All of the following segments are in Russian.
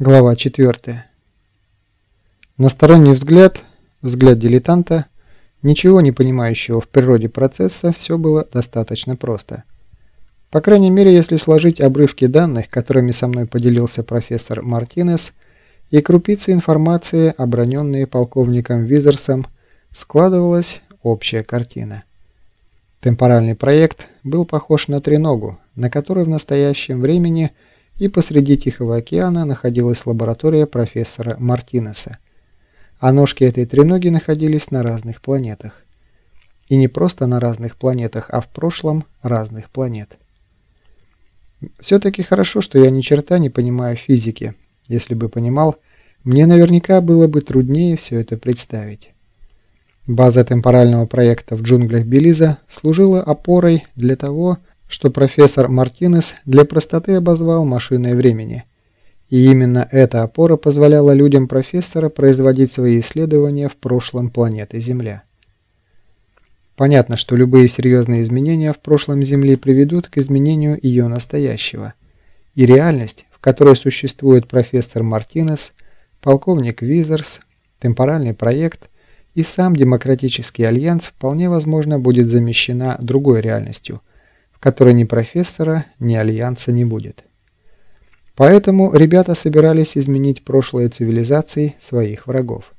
Глава 4. На сторонний взгляд, взгляд дилетанта, ничего не понимающего в природе процесса, все было достаточно просто. По крайней мере, если сложить обрывки данных, которыми со мной поделился профессор Мартинес, и крупицы информации, оброненные полковником Визерсом, складывалась общая картина. Темпоральный проект был похож на треногу, на которой в настоящем времени – и посреди Тихого океана находилась лаборатория профессора Мартинеса. А ножки этой треноги находились на разных планетах. И не просто на разных планетах, а в прошлом разных планет. Все-таки хорошо, что я ни черта не понимаю физики. Если бы понимал, мне наверняка было бы труднее все это представить. База темпорального проекта в джунглях Белиза служила опорой для того, что профессор Мартинес для простоты обозвал машиной времени. И именно эта опора позволяла людям профессора производить свои исследования в прошлом планеты Земля. Понятно, что любые серьезные изменения в прошлом Земли приведут к изменению ее настоящего. И реальность, в которой существует профессор Мартинес, полковник Визерс, темпоральный проект и сам Демократический Альянс вполне возможно будет замещена другой реальностью – которой ни профессора, ни альянса не будет. Поэтому ребята собирались изменить прошлые цивилизации своих врагов.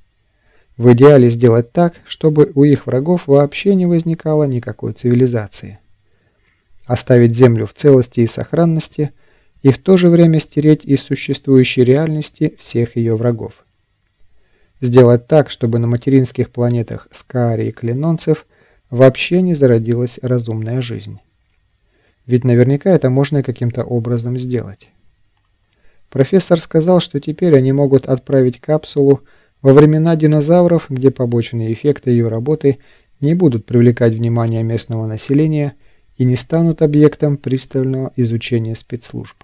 В идеале сделать так, чтобы у их врагов вообще не возникало никакой цивилизации. Оставить Землю в целости и сохранности и в то же время стереть из существующей реальности всех ее врагов. Сделать так, чтобы на материнских планетах Скаари и Клинонцев вообще не зародилась разумная жизнь. Ведь наверняка это можно каким-то образом сделать. Профессор сказал, что теперь они могут отправить капсулу во времена динозавров, где побочные эффекты ее работы не будут привлекать внимание местного населения и не станут объектом пристального изучения спецслужб.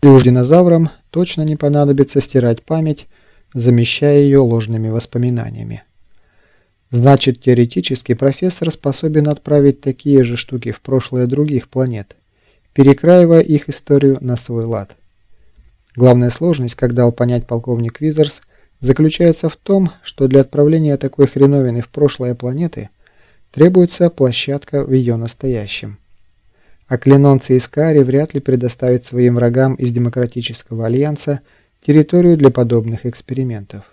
И уж динозаврам точно не понадобится стирать память, замещая ее ложными воспоминаниями. Значит, теоретически профессор способен отправить такие же штуки в прошлое других планет, перекраивая их историю на свой лад. Главная сложность, как дал понять полковник Визерс, заключается в том, что для отправления такой хреновины в прошлое планеты требуется площадка в ее настоящем. А клинонцы из Кари вряд ли предоставят своим врагам из Демократического Альянса территорию для подобных экспериментов.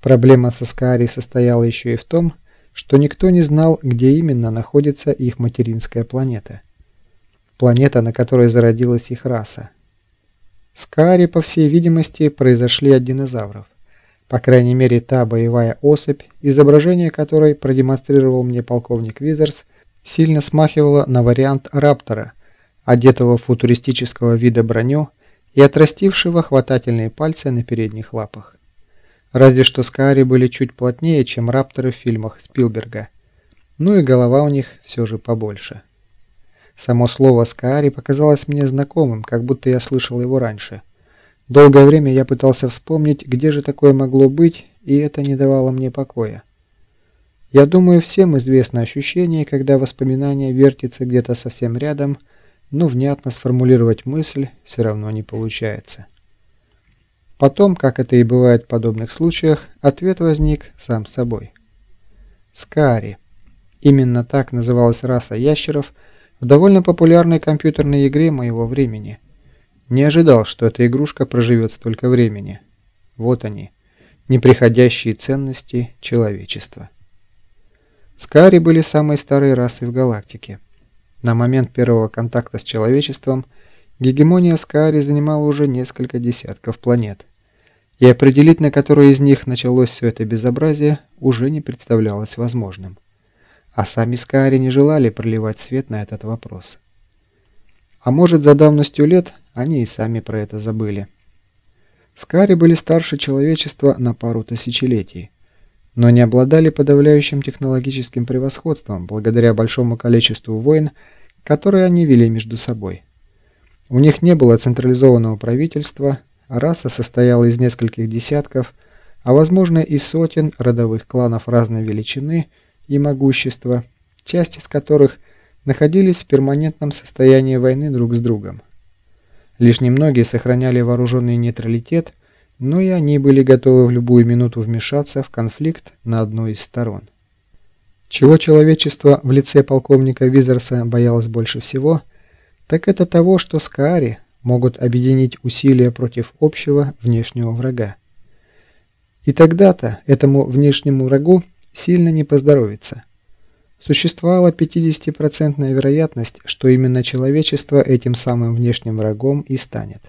Проблема со Скаари состояла еще и в том, что никто не знал, где именно находится их материнская планета. Планета, на которой зародилась их раса. Скаари, по всей видимости, произошли от динозавров. По крайней мере, та боевая особь, изображение которой продемонстрировал мне полковник Визерс, сильно смахивала на вариант раптора, одетого футуристического вида броню и отрастившего хватательные пальцы на передних лапах. Разве что Скаари были чуть плотнее, чем рапторы в фильмах Спилберга. Ну и голова у них все же побольше. Само слово «Скаари» показалось мне знакомым, как будто я слышал его раньше. Долгое время я пытался вспомнить, где же такое могло быть, и это не давало мне покоя. Я думаю, всем известно ощущение, когда воспоминание вертится где-то совсем рядом, но внятно сформулировать мысль все равно не получается. Потом, как это и бывает в подобных случаях, ответ возник сам собой. Скари. Именно так называлась раса ящеров в довольно популярной компьютерной игре моего времени. Не ожидал, что эта игрушка проживет столько времени. Вот они, неприходящие ценности человечества. Скари были самой старой расой в галактике. На момент первого контакта с человечеством гегемония Скари занимала уже несколько десятков планет и определить, на которой из них началось все это безобразие, уже не представлялось возможным. А сами Скаари не желали проливать свет на этот вопрос. А может, за давностью лет они и сами про это забыли. Скаари были старше человечества на пару тысячелетий, но не обладали подавляющим технологическим превосходством благодаря большому количеству войн, которые они вели между собой. У них не было централизованного правительства, Раса состояла из нескольких десятков, а возможно и сотен родовых кланов разной величины и могущества, часть из которых находились в перманентном состоянии войны друг с другом. Лишь немногие сохраняли вооруженный нейтралитет, но и они были готовы в любую минуту вмешаться в конфликт на одной из сторон. Чего человечество в лице полковника Визерса боялось больше всего, так это того, что Скаари могут объединить усилия против общего внешнего врага. И тогда-то этому внешнему врагу сильно не поздоровится. Существовала 50% вероятность, что именно человечество этим самым внешним врагом и станет.